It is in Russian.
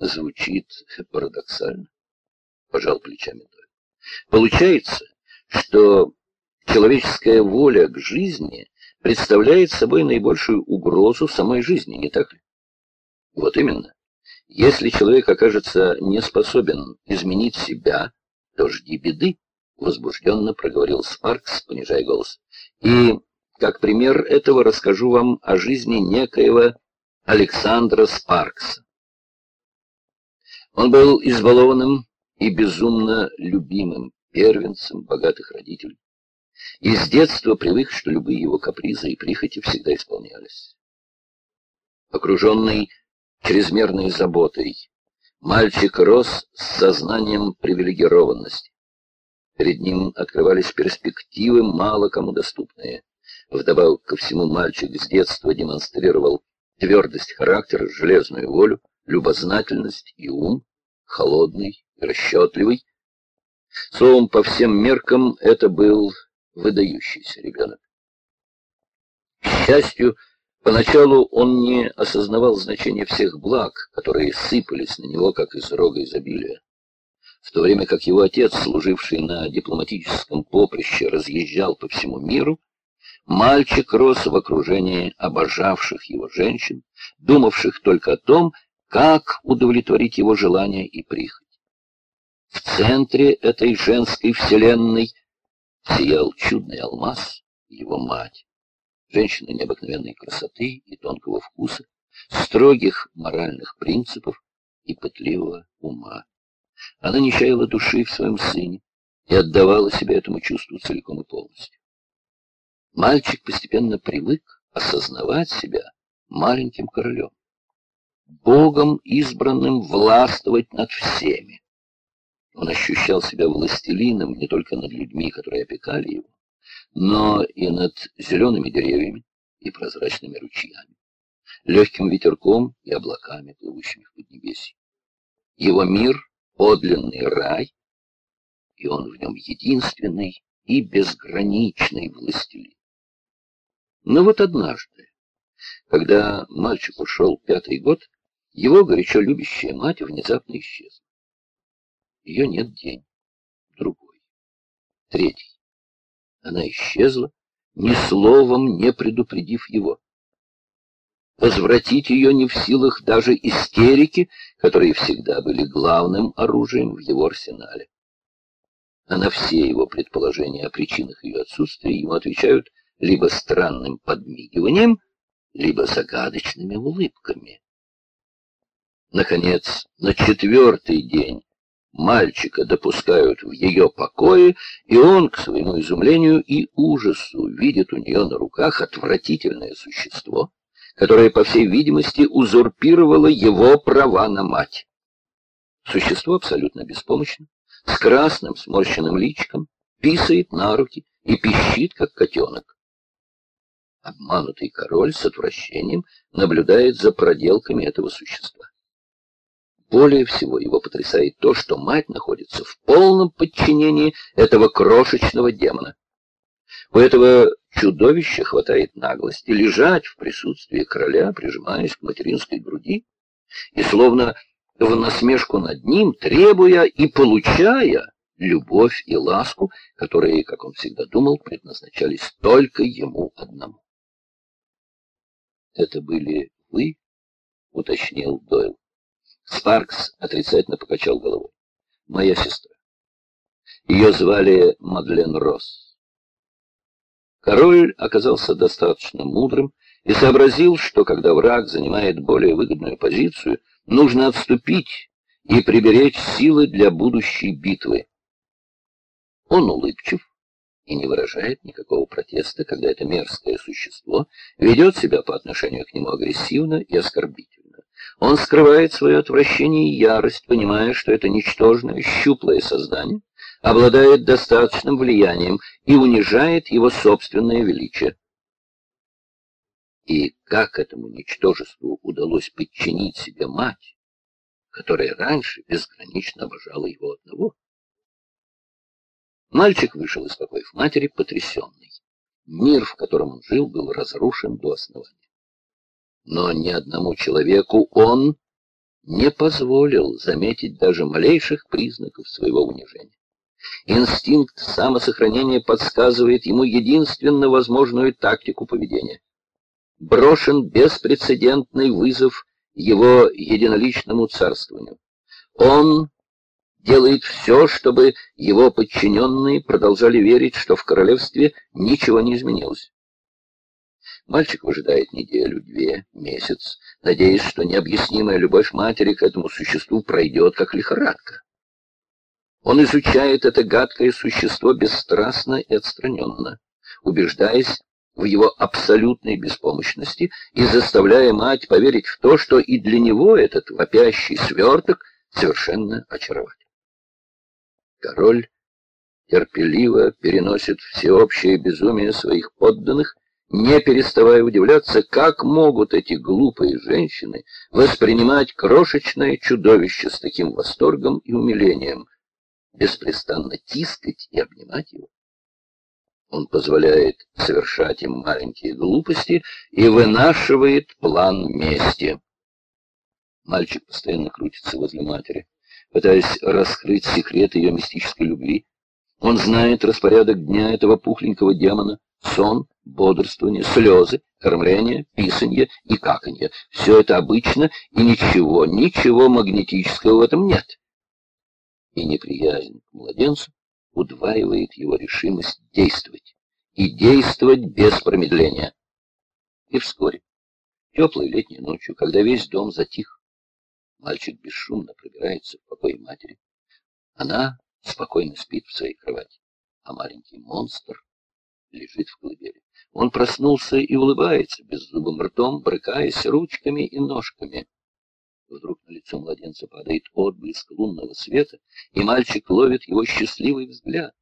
Звучит парадоксально, пожал плечами Дойл. Получается, что человеческая воля к жизни представляет собой наибольшую угрозу самой жизни, не так ли? Вот именно. Если человек окажется не способен изменить себя, то жди беды, возбужденно проговорил Спаркс, понижая голос. И как пример этого расскажу вам о жизни некоего Александра Спаркса. Он был избалованным и безумно любимым первенцем богатых родителей. И с детства привык, что любые его капризы и прихоти всегда исполнялись. Окруженный чрезмерной заботой, мальчик рос с сознанием привилегированности. Перед ним открывались перспективы, мало кому доступные. Вдобавок ко всему мальчик с детства демонстрировал твердость характера, железную волю, любознательность и ум, холодный расчетливый. Словом, по всем меркам это был выдающийся ребенок. К счастью, поначалу он не осознавал значения всех благ, которые сыпались на него, как из рога изобилия. В то время как его отец, служивший на дипломатическом поприще, разъезжал по всему миру, мальчик рос в окружении обожавших его женщин, думавших только о том, как удовлетворить его желания и прихоть. В центре этой женской вселенной сиял чудный алмаз, его мать. Женщина необыкновенной красоты и тонкого вкуса, строгих моральных принципов и пытливого ума. Она не чаяла души в своем сыне и отдавала себя этому чувству целиком и полностью. Мальчик постепенно привык осознавать себя маленьким королем, Богом избранным властвовать над всеми. Он ощущал себя властелином не только над людьми, которые опекали его, но и над зелеными деревьями и прозрачными ручьями, легким ветерком и облаками, плывущими в Поднебесье. Его мир — подлинный рай, и он в нем единственный и безграничный властелин. Но вот однажды, когда мальчик ушел пятый год, его горячо любящая мать внезапно исчезла. Ее нет день, другой, третий. Она исчезла, ни словом не предупредив его. Возвратить ее не в силах даже истерики, которые всегда были главным оружием в его арсенале. А на все его предположения о причинах ее отсутствия ему отвечают либо странным подмигиванием, либо загадочными улыбками. Наконец, на четвертый день мальчика допускают в ее покое, и он, к своему изумлению и ужасу, видит у нее на руках отвратительное существо, которое, по всей видимости, узурпировало его права на мать. Существо абсолютно беспомощно, с красным сморщенным личиком, писает на руки и пищит, как котенок. Обманутый король с отвращением наблюдает за проделками этого существа. Более всего его потрясает то, что мать находится в полном подчинении этого крошечного демона. У этого чудовища хватает наглости лежать в присутствии короля, прижимаясь к материнской груди, и словно в насмешку над ним, требуя и получая любовь и ласку, которые, как он всегда думал, предназначались только ему одному. «Это были вы?» — уточнил Дойл. Спаркс отрицательно покачал головой. «Моя сестра. Ее звали Мадлен Росс». Король оказался достаточно мудрым и сообразил, что когда враг занимает более выгодную позицию, нужно отступить и приберечь силы для будущей битвы. Он улыбчив, и не выражает никакого протеста, когда это мерзкое существо ведет себя по отношению к нему агрессивно и оскорбительно. Он скрывает свое отвращение и ярость, понимая, что это ничтожное, щуплое создание обладает достаточным влиянием и унижает его собственное величие. И как этому ничтожеству удалось подчинить себе мать, которая раньше безгранично обожала его одного? Мальчик вышел из покоев матери потрясенный. Мир, в котором он жил, был разрушен до основания. Но ни одному человеку он не позволил заметить даже малейших признаков своего унижения. Инстинкт самосохранения подсказывает ему единственно возможную тактику поведения. Брошен беспрецедентный вызов его единоличному царствованию. Он делает все, чтобы его подчиненные продолжали верить, что в королевстве ничего не изменилось. Мальчик выжидает неделю, две, месяц, надеясь, что необъяснимая любовь матери к этому существу пройдет, как лихорадка. Он изучает это гадкое существо бесстрастно и отстраненно, убеждаясь в его абсолютной беспомощности и заставляя мать поверить в то, что и для него этот вопящий сверток совершенно очарователь. Король терпеливо переносит всеобщее безумие своих подданных, не переставая удивляться, как могут эти глупые женщины воспринимать крошечное чудовище с таким восторгом и умилением, беспрестанно тискать и обнимать его. Он позволяет совершать им маленькие глупости и вынашивает план мести. Мальчик постоянно крутится возле матери, пытаясь раскрыть секрет ее мистической любви. Он знает распорядок дня этого пухленького демона, сон, бодрствование, слезы, кормление, писанье и каканье. Все это обычно, и ничего, ничего магнетического в этом нет и неприязнь к младенцу удваивает его решимость действовать, и действовать без промедления. И вскоре, теплой летней ночью, когда весь дом затих, мальчик бесшумно пробирается в покой матери. Она спокойно спит в своей кровати, а маленький монстр лежит в колыбели. Он проснулся и улыбается беззубым ртом, брыкаясь ручками и ножками. Вдруг на лицо младенца падает отблеск лунного света, и мальчик ловит его счастливый взгляд.